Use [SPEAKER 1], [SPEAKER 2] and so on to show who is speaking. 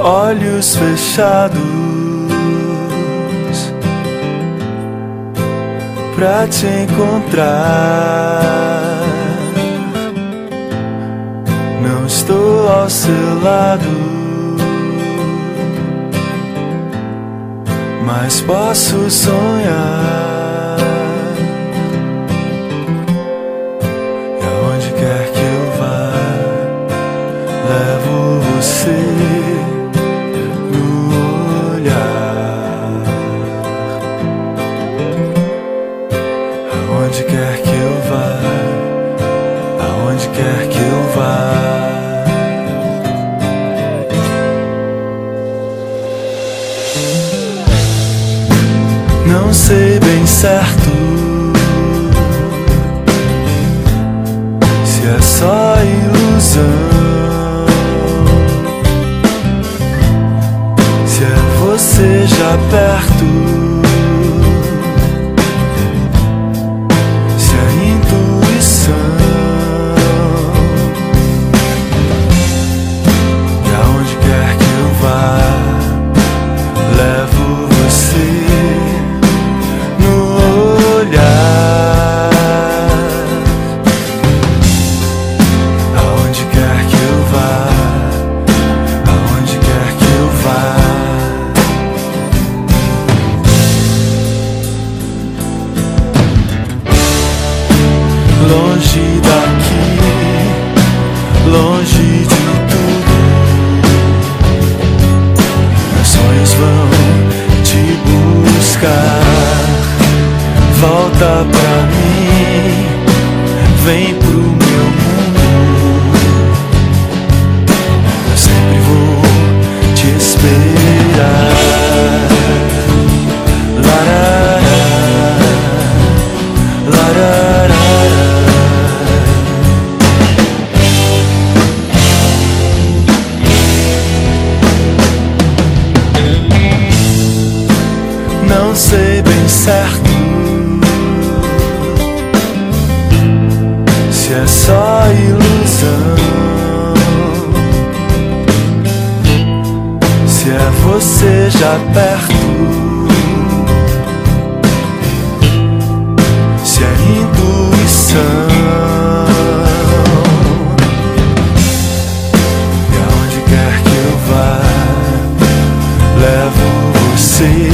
[SPEAKER 1] olhos fechados pra te encontrar. Não estou ao seu lado, mas posso sonhar. Vá, aonde quer que eu vá. Não sei bem certo se é só ilusão. Se é você já perto. Longe daqui, longe de tudo. Meus sonhos vão te buscar. Volta pra mim, vem certo. Se é só ilusão, se é você já perto, se é intuição. E